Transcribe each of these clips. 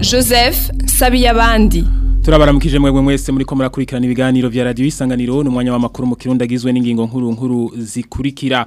Joseph Sabiyabandi. turabaramukije mwebwe mwese muri ko murakurikirana ibiganiro vya radio isanganiro n'umwanya wa makuru mu kirundi agizwe n'ingingo nkuru nkuru zikurikira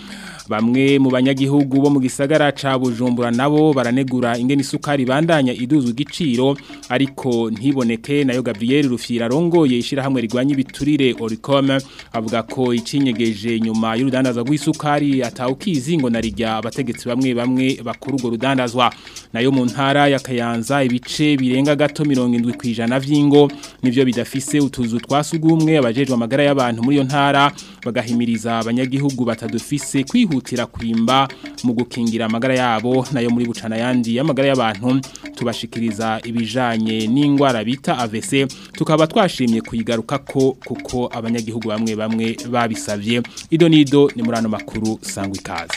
Bamwe mu banyagihugu bo mu gisagara ca Bujumbura nabo baranegura ingene isukari bandanya iduzwa giciro ariko ntiboneke nayo Gabriel Rufyira arongoye ishirahamwe rigwanya ibiturire Oricom avuga ko icinyegeje nyuma y'urudandaza rw'isukari atawukizi ngo narijya abategetsi bamwe bamwe bakuru urwo rudandazwa nayo mu ntara ya Kayanza ibice birenga gato 70% vy'ingo nivyo bidafise utuzu twasugumwe abajejwe amagara y'abantu muri yo ntara bagahimiriza abanyagihugu batadufise kwihura bihutira kurimba mu gukingira amagara yabo nayo muri bucana yandi y'amagara y'abantu tubashikiriza ibijanye n'indwara bita AVC tukaba twashimye kuyigaruka ko kuko abanyagihugu bamwe bamwe babisavye ido nido ni murano makuru sangwa ikaze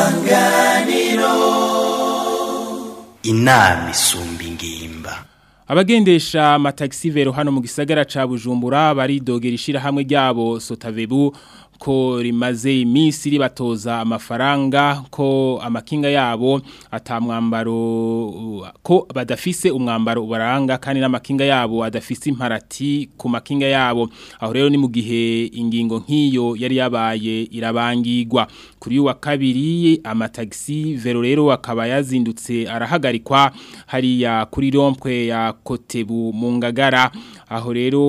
isanganiro inama isumba ingimba abagendesha amatagisi vero hano mu gisagara ca Bujumbura baridogera ishira hamwe ryabo Sotavebu ko rimaze iminsi ribatoza amafaranga ko amakinga yabo atamwambaro ko badafise umwambaro baranga kandi n'amakinga yabo adafise imparati ku makinga yabo aho rero ni mu gihe ingingo nk'iyo yari yabaye irabangirwa kuri wa kabiri amatagisi vero rero akaba yazindutse arahagarikwa hariya kuri rompwe ya kotebu mu ngagara aho rero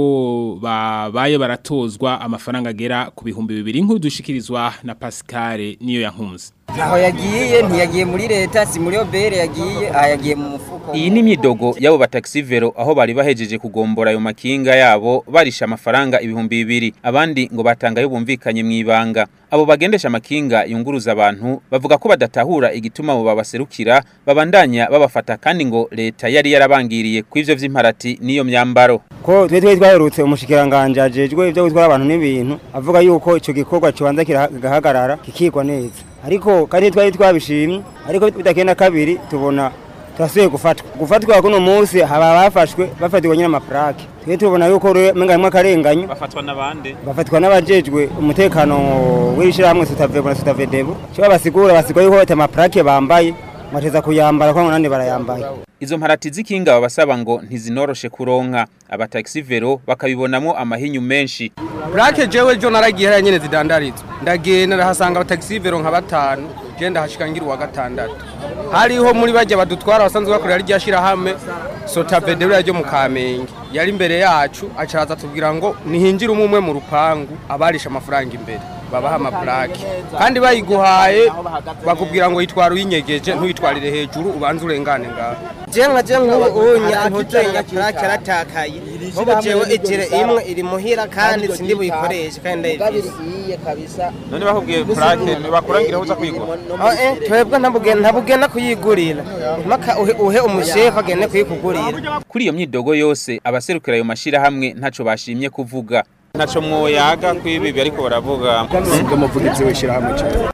babaye baratozwa amafaranga agera ku bihumbi bibiri nk'udushikirizwa dushikirizwa na Pascal niyo yankunze ntaho yagiye ntiyagiye muri leta si muri obere yagiye aha yagiye mu mufuko iyi ni imyidogo y'abo batagisivero aho bari bahejeje kugombora ayo makinga yabo barisha amafaranga ibihumbi bibiri abandi ngo batangayo bumvikanye mu ibanga abo bagendesha amakinga yunguruza abantu bavuga ko badatahura igituma abo babaserukira babandanya babafata kandi ngo leta yari yarabangiriye ku ivyo vy'imparati n'iyo myambaro ko twebwe twaherutse umushikiranganje ajejwe ivyo gutwara abantu n'ibintu avuga yuko icyo gikorwa kibanza kigahagarara kikigwa neza ariko kandi twari twabishimye ariko bitakenda kabiri tubona turasubiye gufatwa gufatwa kuno munsi haba bafashwe bafatirwa nyine twe tubona yuko menganywa akarenganyo bafatwa n'abandi bafatwa n'abajejwe umutekano w'ishyirahamwe sutavedebo cyo babasigura basigura yuko bafite amapurake bambaye mateza kuyambara kwa nani barayambaye izo mparati z'ikinga babasaba ngo ntizinoroshe kuronka abataxi vero bakabibonamo amahinyu menshi plaque jewe jo naragihera nyene zidandarizwa ndagenda ndahasanga taxi vero nka batanu genda hashikangira uwa gatandatu hariho muri bajya badutwara basanzwe bakorera rya shirahamwe sotavedera ryo mu Kamenge yari imbere yacu acaza tubwira ngo nihingira umwe mu rupangu abarisha amafaranga imbere babaha amapurake kandi bayiguhaye bakubwira ngo yitwara uyinyegeje ntuyitwarire hejuru ubanze urengane ngaho je nka je nk'ubu ntitenya purake yaratakaye nk'ubu jewe ijire imwe iri muhira kandi sindi buyikoreshe kandi ndayivise none bakubwiye purake bakurangiraho uza kuyigura oh, eh, twebwe ntabugenda kuyigurira impaka uhe umushefu agende kuyikugurira kuri iyo myidogo yose abaserukira ayo mashirahamwe ntaco bashimye kuvuga ntacyo mwoyaga kw'ibibi ariko baravuga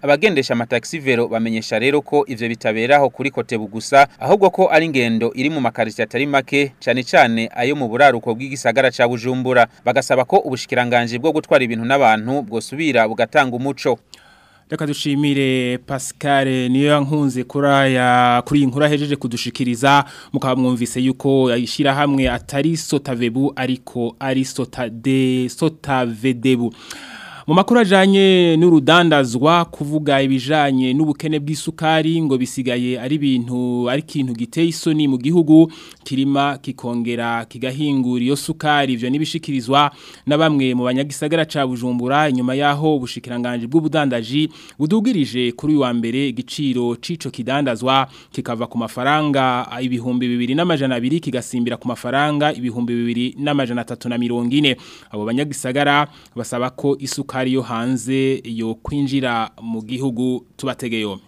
abagendesha amatagisi vero bamenyesha rero ko ibyo bitaberaho kuri kotebu gusa ahubwo ko ari ingendo iri mu makaritsiye atari make cyane cyane ayo mu buraruko bw'igisagara cya Bujumbura bagasaba ko ubushikiranganji bwo gutwara ibintu n'abantu bwosubira bugatanga umuco reka dushimire Pascal niyo yankunze kuraya kuri inkura hejeje kudushikiriza mukaba mwumvise yuko yishyira hamwe atari sotavebu ariko ari sotavedebu mu makuru ajyanye n'urudandazwa kuvuga ibijanye n'ubukene bw'isukari ngo bisigaye ari ibintu ari ikintu giteye isoni mu gihugu kirima kikongera kigahingura iyo sukari ibyo n'ibishikirizwa na bamwe mu banyagisagara cya bujumbura inyuma y'aho ubushikiranganje bw'ubudandaji budugirije kuri uyu wa mbere igiciro cy'icyo kidandazwa kikava ku mafaranga ibihumbi bibiri n'amajana abiri kigasimbira ku mafaranga ibihumbi bibiri n'amajana atatu na mirongo abo banyagisagara basaba ko isukari isukari yo hanze yo kwinjira mu gihugu tubategeyome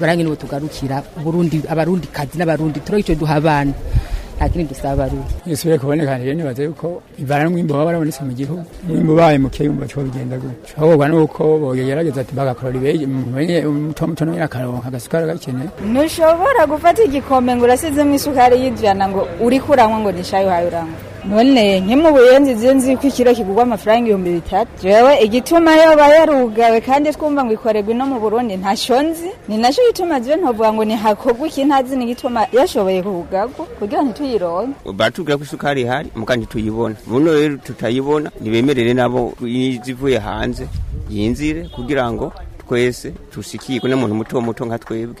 barangene bo tugarukira abarundi kazi n'abarundi turo icyo duha abana nta kindi dusabaruye kuboneka rero nibaza yuko ibara n'umwimbo baba barabonetse mu gihugu umwimbo ubaye muke yumva ko bigenda gutyo ahubwo nuko bogerageza ati bagakorera ibeye umutomuto nawe akaronka agasukari agakeneye ntushobora gufata igikombe ngo urasizemo isukari y'ijana ngo uri kuranywa ngo ni uhaye uranywa none nkemubuyenzi nzi nzi ko ikiro kigurwa amafaranga ibihumbi bitatu rewe igituma yoba yarugawe kandi twumva ngo ikorerwe no mu burundi ntacyo nzi ni nacyo gituma zibe ntuvuga ngo ntihakorwe iki ntazi ni yashoboye kubugago kugira ngo ntituyironke batubwira ko isukari ihari muka ntituyibona buno rero tutayibona ntibemerere nabo izivuye hanze yinzire kugira ngo twese tusikirwe n'umuntu muto muto nka twebwe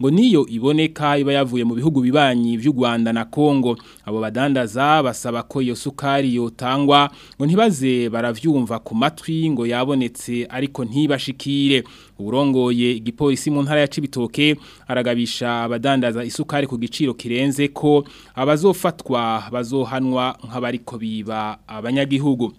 ngo niyo iboneka iba yavuye mu bihugu bibanyi by'u Rwanda na Congo abo badandaza basaba ko iyo sukari yotangwa ngo ntibaze baravyumva ku matwi ngo yabonetse ariko ntibashikire urongoye igipolisi mu ntara ya Cibitoke aragabisha abadandaza isukari ku giciro kirenze ko abazofatwa bazohanwa nk'abariko biba abanyagihugu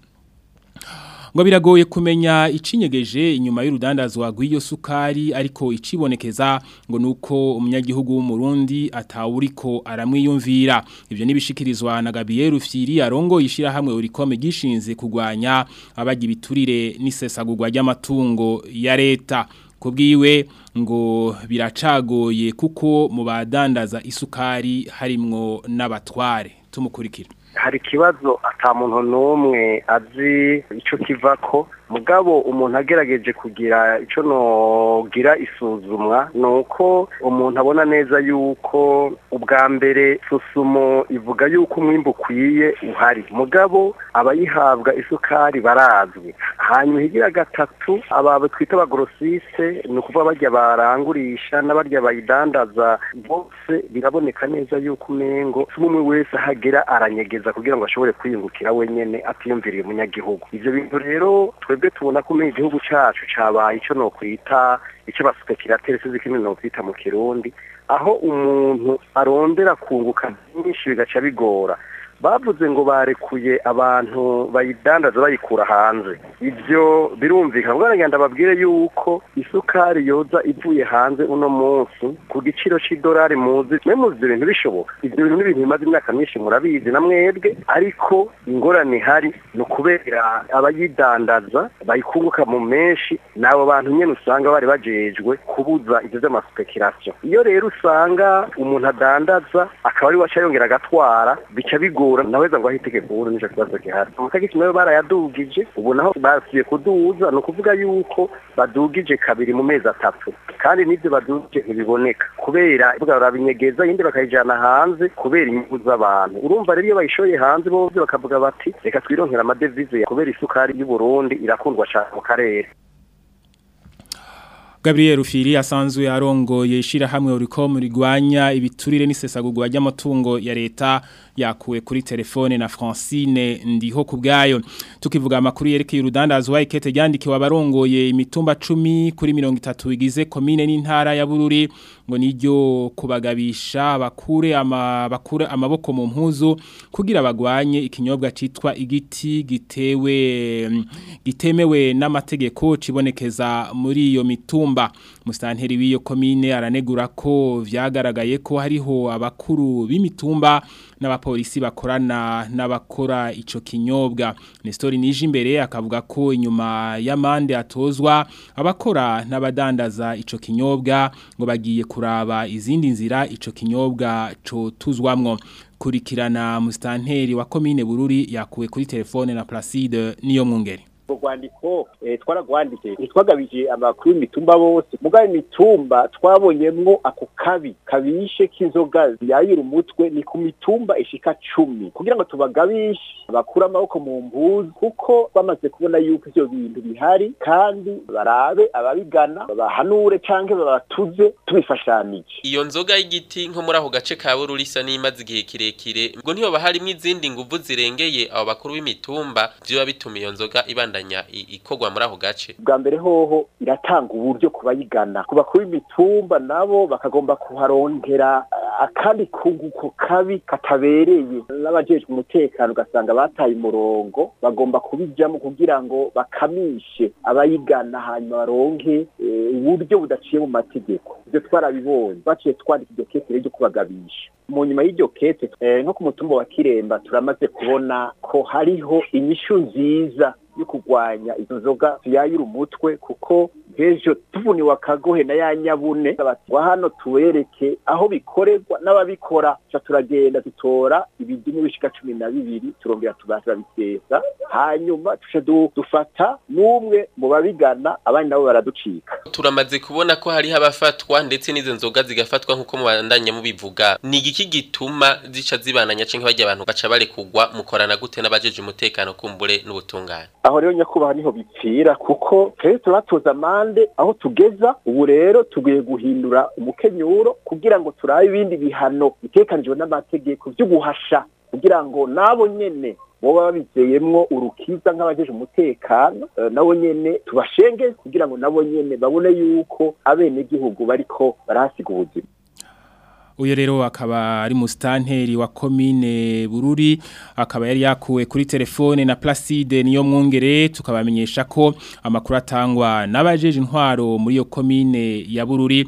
ngo biragoye kumenya icinyegeje inyuma y'urudandazwa rw'iyo sukari ariko icibonekeza ngo nuko umunyagihugu Burundi atawuriko aramwiyumvira ibyo nibishikirizwa na Gabriel Rufyiri arongo yishira hamwe urikome gishinze kugwanya abagi biturire n'isesagurwa ry'amatungo ya leta kubwiwe ngo biracagoye kuko mu badandaza isukari harimo n'abatware tumukurikira hari ikibazo atamuntu n'umwe azi icyo kiva ko mugabo umuntu agerageje kugira icyo nogira isuzumwa ni uko umuntu abona neza yuko ubwa mbere susumo ivuga yuko umwimbu ukwiye uhari mugabo abayihabwa isukari barazwi hanyuma higira gatatu aba twita abagorosise ni ukuvuga bajya barangurisha n'abarya bayidandaza bose biraboneka neza yuko umengo umwe wese ahagera aranyegeza kugira ngo ashobore kwiyungukira wenyine atiyumviriye umunyagihugu ibyo bintu rero twebwe tubona ko igihugu cyacu cyabaye icyo ni ukwita icyo basuka kiratera sinzi ko ni ukwita mu kirundi aho umuntu arondera kunguka byinshi bigaca bigora bavuze ngo barekuye abantu bayidandaza bayikura hanze ibyo birumvikana bwaragenda babwire yuko isukari yoza ivuye hanze uno munsi ku giciro cy'idolari muzi mwe muzi ibintu bintu bishoboka ibyo bintu n'ibintu bimaze imyaka myinshi murabizi na mwebwe ariko ingorane ihari ni ukubera abayidandaza bayikunguka mu menshi ni abo bantu nyine usanga bari bajejwe kubuza ibyo by'amasipekirasiyo iyo rero usanga umuntu adandaza akaba ari we yongera agatwara bica bigora kugura naweza ngo aho itegeko ubu nicyo kibazo gihari amategeko nayo barayadugije ubu naho basubiye kuduza ni ukuvuga yuko badugije kabiri mu mezi atatu kandi n'ibyo badugije ntibiboneka kubera barabinyegeza yindi bakayijyana hanze kubera inyungu z'abantu urumva rero iyo bayishoye hanze bose bakavuga bati reka twironkera amadevize kubera isukari y'uburundi irakundwa cyane mu karere Gabriel Ufiri asanzwe arongoye shirahamwe Oricom rigwanya ibiturire n'isesagurwa ry'amatungo ya leta yakuwe kuri telefone na Francine ndiho kubgayo tukivuga amakuru yerekeye urudandazwa ikete ryandikiwe abarongoye imitumba 10 kuri 30 igize commune n'intara ya Bururi ngo niryo kubagabisha bakure ama bakure amaboko mu mpuzu kugira bagwanye ikinyobwa citwa igiti gitewe gitemewe n'amategeko cibonekeza muri iyo mitumba musanteri w'iyo komine aranegura ko vyagaragaye ko hariho abakuru b'imitumba n'abapolisi bakorana n'abakora ico kinyobwa Nestori nije imbere akavuga ko inyuma y'amande atozwa abakora n'abadandaza ico kinyobwa ngo bagiye kuraba izindi nzira ico kinyobwa cotuzwamwo kurikirana musitanteri wa komine bururi yakuwe kuri telefone na Placide niyo mwungeri urwo rwandiko eh, twaragwanditse ntitwagabije amakuru y'imitumba bose mugabo imitumba twabonyemwo ako kabi kabishe k'inzoga ziyayira umutwe ni ku mitumba ishika cumi kugira ngo tubagabishe bakure amaboko mu mpuzu kuko bamaze kubona yuko ivyo bintu bihari kandi barabe ababigana babahanure cyangwa babatuze tubifashanije iyo nzoga y'igiti nko muri aho gace ka bururi isa n'imaze igihe kirekire ubwo ntiyoba harimo izindi nguvu zirengeye abo bakuru b'imitumba vyoba bituma iyo nzoga ibanda ibandanya ikorwa muri ako gace bwa mbere hoho iratanga uburyo kubayigana bayigana ku bakuru b'imitumba nabo bakagomba kuharongera eh, akandi kunguko kabi katabereye n'abajejwe umutekano ugasanga bataye umurongo bagomba kubijyamo kugira ngo bakamishe abayigana hanyuma baronke eh, uburyo budaciye mu mategeko ibyo twarabibonye baciye twandika iryo kete ryo kubagabisha mu nyuma y'iryo kete eh, nko ku mutumba wa kiremba turamaze kubona ko hariho inyishu nziza yo kurwanya izo nzoga tuyayira umutwe kuko bw'ejo tubuni kagohe na ya nyabune wa hano tubereke aho bikorerwa n'ababikora tuca turagenda dutora ibidumu bishika cumi na bibiri turongera turabiteza hanyuma tuca dufata n'umwe mu babigana abandi nabo baraducika turamaze kubona ko hariho abafatwa ndetse n'izo nzoga zigafatwa nk'uko mubandanya mubivuga ni igiki gituma zica zibananya cyangwa bajya abantu baca barekugwa mukorana gute n'abajeje umutekano kumbure n'ubutungane aho rero nyakubahwa niho bipfira kuko rero turatuza amande kandi aho tugeza ubu rero tugiye guhindura umukenyuro kugira ngo turabe ibindi bihano bitekanijwe n'amategeko byo guhasha kugira ngo nabo nyene boba babizeyemwo urukiza nk'abajeje umutekano eh, nabo nyene tubashenge kugira ngo nabo nyene babone yuko abenegihugu bariko barahasiga ubuzima uyu rero akaba ari mu sitanteri wa komine bururi akaba yari yakuwe kuri telefone na Placide niyo mwungere tukabamenyesha ko amakuru atangwa n'abajeje intwaro muri iyo komine ya bururi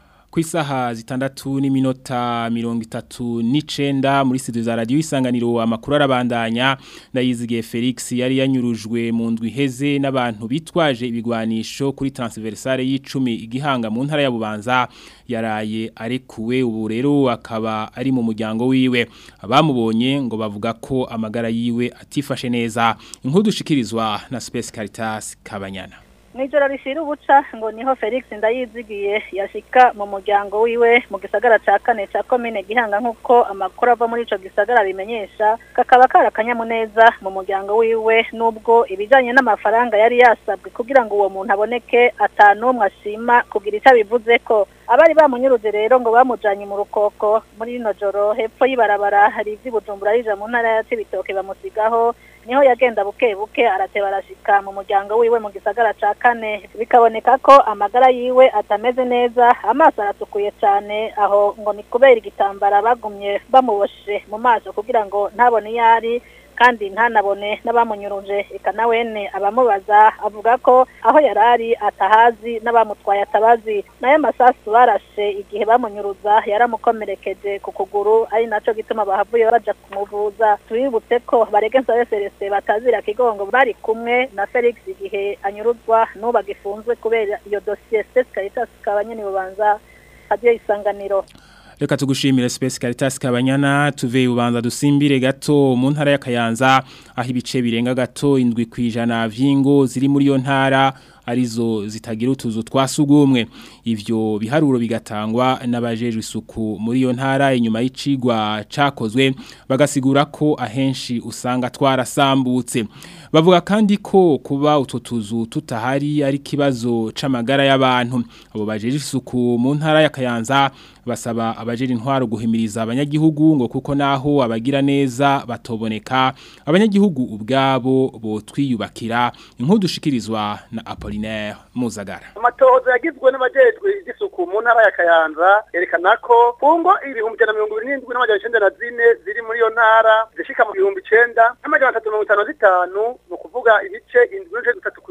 ku isaha zitandatu n'iminota mirongo itatu n'icenda muri studio za radio isanganiro amakuru arabandanya ndayizigiye Felix yari yanyurujwe mu ndwi iheze n'abantu bitwaje ibigwanisho kuri transversale y'icumi igihanga mu ntara ya Bubanza yaraye arekuwe ubu rero akaba ari mu muryango wiwe abamubonye ngo bavuga ko amagara yiwe atifashe neza inkuru dushikirizwa na Space Caritas Kabanyana mu ijoro rishyira ubuca ngo niho felix ndayizigiye yashyika mu muryango wiwe mu gisagara cya kane cya komine gihanga nk'uko amakuru ava muri icyo gisagara bimenyesha kakaba karakanyamuneza mu muryango wiwe n'ubwo ibijyanye n'amafaranga yari yasabwe kugira ngo uwo muntu aboneke atanumwe ashima kugira icyo abivuze ko abari bamunyuruze rero ngo bamujanye mu rukoko muri rino joro hepfo y'ibarabara hari ivy'i bujumbura mu ntara ya cibitoke bamusigaho niho yagenda buke buke arateba mu muryango wiwe mu gisagara ca kane bikaboneka ko amagara yiwe atameze neza amaso aratukuye cyane aho ngo ni kubera igitambara bagumye bamuboshe mu maso kugira ngo ntabone iyo ari kandi ntanabone n'abamunyuruje reka nawe abamubaza avuga ko aho yari ari atahazi n'abamutwaye atabazi nayo masasu barashe igihe bamunyuruza yaramukomerekeje ku kuguru ari nacyo gituma bahavuye bajya kumuvuza tubibutse ko barege nsabe serese batazira kigongo bari kumwe na felix igihe anyuruzwa n'ubu agifunzwe kubera iyo dosiye sitesi karitas kaba nyene bubanza hadiyo isanganiro reka tugushimire Space Caritas Kabanyana tuve ubanza dusimbire gato mu ntara ya Kayanza aho birenga gato indwi kwijana vyingo ziri muri yo ntara arizo zitagira utuzu twasugumwe ivyo biharuro bigatangwa n'abajejwe isuku muri yo ntara inyuma y'icigwa cakozwe bagasigura ko ahenshi usanga twarasambutse bavuga kandi ko kuba utwo tutahari ari kibazo c'amagara y'abantu abo bajejwe isuku mu ntara ya Kayanza basaba abajeri intwaro guhimiriza abanyagihugu ngo kuko naho abagira neza batoboneka abanyagihugu ubwabo botwiyubakira inkuru dushikirizwa na Apollinaire Muzagara amatohoza yagizwe n'abajejwe y'isuku mu ntara ya Kayanza yerekana ko kungo ibihumbi ijana n'amajana icenda ziri muri iyo ntara zishika mu bihumbi icenda n'amajana atatu mirongo itanu ibice indwi n'ibice bitatu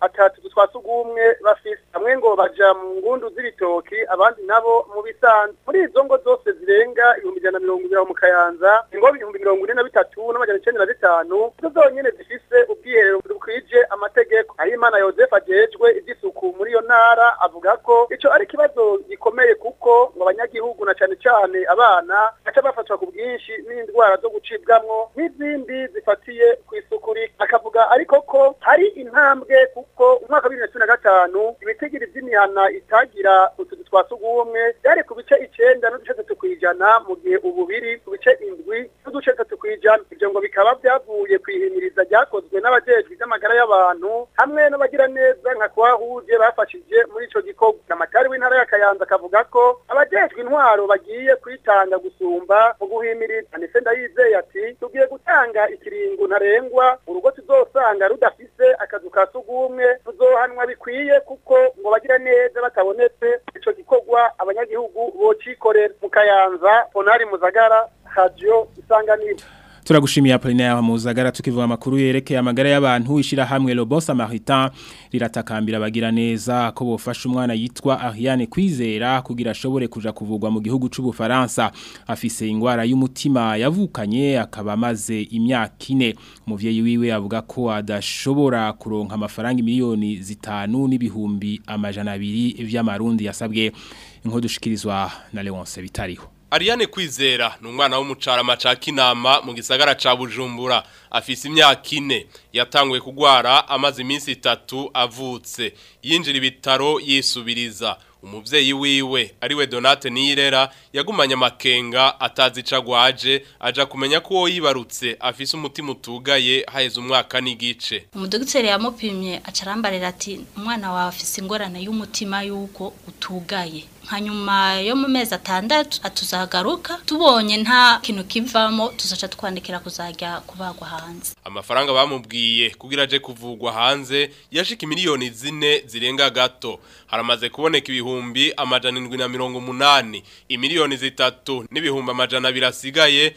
atatu twa sugumwe bafise ngo baja mu ngundu z'ibitoki abandi nabo mu bisa bitanu muri izo ngo zose zirenga ibihumbi ijana na mirongo irindwi mu kayanza ingo ibihumbi mirongo ine na bitatu n'amajana icyenda na bitanu zo zonyine zifise ubwiherero bukwije amategeko Harimana Joseph agejwe iby'isuku muri iyo ntara avuga ko icyo ari ikibazo gikomeye kuko ngo abanyagihugu na cyane cyane abana baca bafatwa ku bwinshi n'indwara zo gucibwamo n'izindi zifatiye ku isuku akavuga ariko ko hari intambwe kuko umwaka wa bibiri na cumi na gatanu ibitigiri by'imihana itagira utu twa sugumwe byari ku bice icyenda n'uduce dutatu ku ijana mu gihe ububiri biri ku bice indwi n'uduce dutatu ku ijana ibyo ngo bikaba byavuye ku ihimiriza ryakozwe n'abajejwe by'amagara y'abantu hamwe n'abagiraneza nka kuhahuje bafashije muri icyo gikorwa amatari w'intara ya Kayanza akavuga ko abajejwe intwaro bagiye kwitanga gusumba mu guhimiriza ndetse ndayizeye ati tugiye gutanga ikiringo ntarengwa urugo tuzosanga rudafise akazu ka sugumwe tuzohanwa bikwiye kuko ngo bagira neza batabonetse icyo gikorwa abanyagihugu bocikorera mu Kayanza Ponari Muzagara Radio Isanganiro turagushimiye Apolinaire Hamuzagara tukivuga amakuru yerekeye amagara y'abantu ishira hamwe Lobo Samaritain riratakambira bagira neza ko bofasha umwana yitwa Ariane Kwizera kugira ashobore kuja kuvugwa mu gihugu cy'u Bufaransa afise ingwara y'umutima yavukanye akaba amaze imyaka ine umuvyeyi wiwe avuga ko adashobora kuronga amafaranga miliyoni zitanu n'ibihumbi amajana abiri vy'amarundi yasabwe inkodo dushikirizwa na Leonce bitariho Ariane Kwizera ni umwana w'umucarama ca Kinama mu gisagara ca Bujumbura afise imyaka ine yatanguye kugwara amaze iminsi itatu avutse yinjira ibitaro yisubiriza umubyeyi wiwe ariwe Donate Nirera yagumanye amakenga atazi icagwaje aja kumenya ko yibarutse afise umutima utugaye haheze umwaka n'igice umudogiteri yamupimye acarambarira ati umwana wawe afise ingorane y'umutima yuko utugaye nka nyuma yo mu mezi atandatu atuzagaruka tubonye nta kintu kivamo tuzaca twandikira kuzajya kubagwa hanze amafaranga bamubwiye kugira aje kuvugwa hanze yashika miliyoni zine zirenga gato haramaze kuboneka ibihumbi amajana indwi na mirongo umunani imiliyoni zitatu n'ibihumbi amajana birasigaye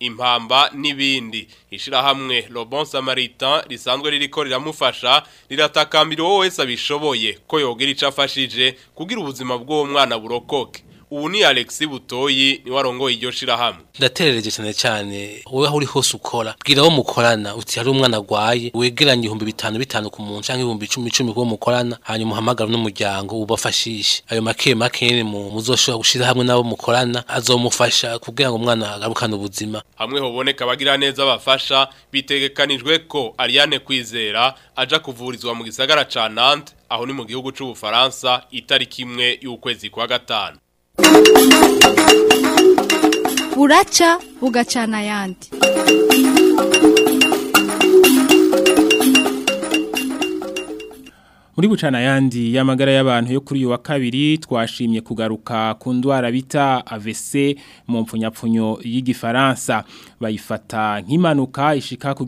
impamba n'ibindi ishyirahamwe Lobon Samaritan risanzwe ririko riramufasha riratakambira uwo wese abishoboye ko yogira icyo afashije kugira ubuzima bw'uwo mwana burokoke ubu Alexi Butoyi ni warongoye iryo shirahamwe ndaterereje cyane cyane wowe aho uri hose ukora bwira wo mukorana uti hari umwana agwaye wegeranye ibihumbi bitanu bitanu ku muntu cyangwa ibihumbi icumi icumi kuwo mukorana hanyuma uhamagara n'umuryango ubafashishe ayo make make mu muzoshobora gushira hamwe n'abo mukorana azomufasha kugira ngo umwana agarukane ubuzima hamwe hoboneka abagira neza bafasha bitegekanijwe ko Ariane Kwizera aja kuvurizwa mu gisagara ca Nantes aho ni mu gihugu cy’u c'ubufaransa itariki imwe y'ukwezi kwa gatanu buracya bugacana ayandi muri bucana ayandi y'amagara y'abantu yo kuri uyu wa kabiri twashimye kugaruka ku ndwara bita AVC mu mpfunyapfunyo y'igifaransa bayifata nk'impanuka ishika ku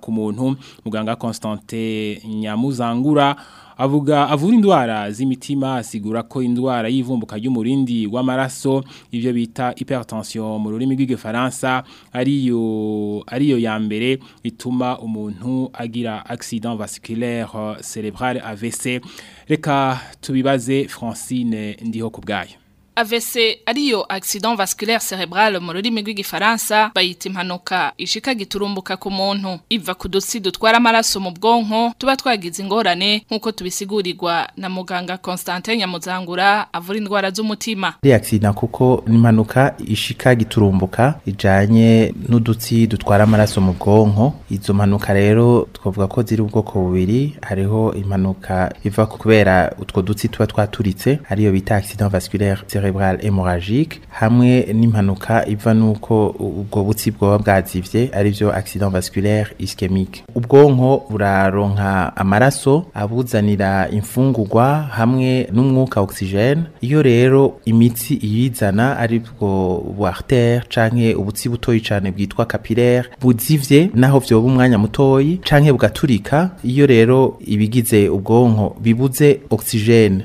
ku muntu muganga Constante Nyamuzangura avuga avura indwara z'imitima asigura ko indwara y'ivumbuka ry'umurindi w'amaraso ibyo bita hypertension mu rurimi rw'igifaransa ariyo ariyo ya mbere ituma umuntu agira accident vasculaire cerebral AVC reka tubibaze Francine ndiho kubgayo AVC ariyo accident vasculaire cerebral mu rurimi rw'igifaransa bayita impanuka ishika giturumbuka ku muntu iva ku dutsi dutwara amaraso mu bwonko tuba twagize ingorane nk'uko tubisigurirwa na muganga Constantin Nyamuzangura avura indwara z'umutima. Ari accident kuko ni impanuka ishika giturumbuka ijanye n'udutsi dutwara amaraso mu bwonko izo mpanuka rero twavuga ko ziri ubwoko bubiri hariho impanuka iva kubera utwo dutsi tuba twaturitse ariyo bita accident vasculaire cerebral cerebral hemorrhagique hamwe n'impanuka iva nuko ubwo butsi bwoba bwazivye ari byo accident vasculaire ischemique ubwonko buraronka amaraso abuzanira imfungurwa hamwe n'umwuka oxygene iyo rero imitsi iyizana ari bwo buartère canke ubutsi butoyi cane bwitwa capillaire buzivye naho vyoba umwanya mutoyi canke bugaturika iyo rero ibigize ubwonko bibuze oxygene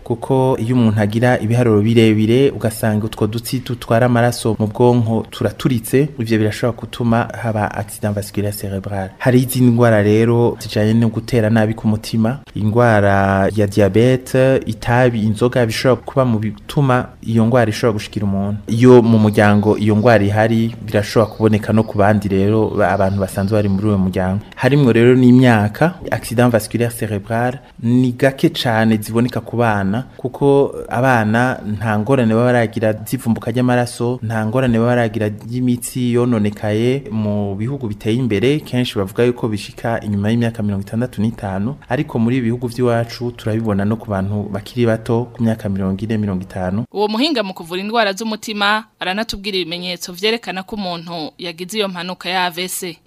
kuko iyo umuntu agira ibiharuro birebire ugasanga utwo dutsi dutwara amaraso mu bwonko turaturitse ibyo birashobora gutuma haba accident vasculaire cerebrale hari izindi ndwara rero zijyanye no gutera nabi ku mutima indwara ya diyabete itabi inzoga bishobora kuba mu bituma iyo ndwara ishobora gushikira umuntu iyo mu muryango iyo ndwara ihari birashobora kuboneka no ku bandi rero abantu basanzwe bari muri uwo muryango harimo rero n'imyaka accident vasculaire cerebral ni gake cyane ziboneka ku bana kuko abana nta ngorane baba baragira z'ivumbuka ry'amaraso nta ngorane baba baragira ry'imitsi yononekaye mu bihugu biteye imbere kenshi bavuga yuko bishika inyuma y'imyaka mirongo itandatu itandatu n'itanu ariko muri ibi bihugu by'iwacu turabibona no ku bantu bakiri bato ku myaka mirongo ine mirongo itanu uwo muhinga mu kuvura indwara z'umutima aranatubwira ibimenyetso byerekana ko umuntu yagize iyo mpanuka ya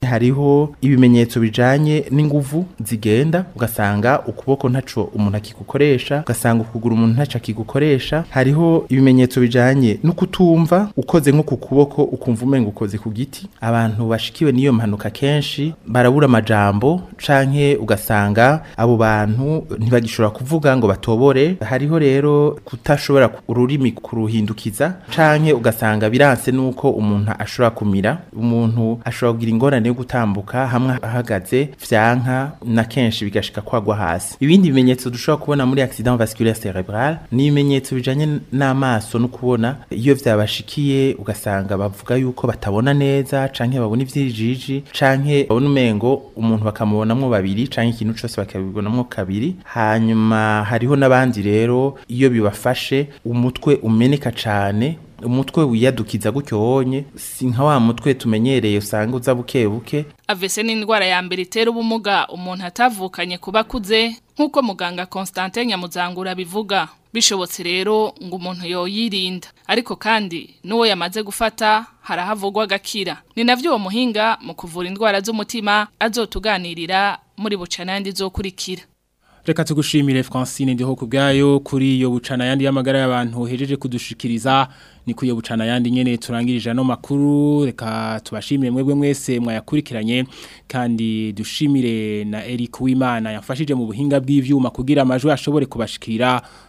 hariho ibimenyetso bijanye n'inguvu zigenda ugasanga ukuboko ntaco umuntu akigukoresha ugasanga ukuguru umuntu ntaco akigukoresha hariho ibimenyetso bijanye no kutumva ukoze nko ku kuboko ukumva umenga ukoze ku giti abantu bashikiwe n'iyo mpanuka kenshi barabura amajambo canke ugasanga abo bantu ntibagishobora kuvuga ngo batobore hariho rero kutashobora ururimi kuruhindukiza canke ugasanga biranse nuko umuntu ashobora kumira umuntu ashobora kugira ingorane yo gutambuka hamwe ahagaze vyanka na kenshi bigashika kwagwa hasi ibindi bimenyetso dushobora kubona muri accident vasculaire cerebral ni ibimenyetso bijanye n'amaso no kubona iyo vyabashikiye ugasanga bavuga yuko batabona neza canke babona ivyijiji canke babona umengo umuntu bakamubonamwo babiri canke ikintu cose bakabibonamwo kabiri hanyuma hariho n'abandi rero iyo bibafashe umutwe umeneka cane umutwe wiyadukiza gutyo wonye si nka wa mutwe tumenyereye usanga uza buke buke avese ni indwara ya mbere itera ubumuga umuntu atavukanye kuba akuze nk'uko muganga Constantin Nyamuzangura abivuga bishobotse rero ngo umuntu yoyirinda ariko kandi n'uwo yamaze gufata harahavugwa agakira ni navyo uwo muhinga mu kuvura indwara z'umutima azotuganirira muri buca n'andi zokurikira reka tugushimire Francine ndiho ku kubwayo kuri iyo bucana yandi y'amagara y'abantu hejeje kudushikiriza ni kuyo bucana yandi nyene turangirije ano makuru reka tubashimire mwebwe mwese mwayakurikiranye kandi dushimire na Eric Wimana yafashije mu buhinga bw'ivyuma kugira amajwi ashobore kubashikira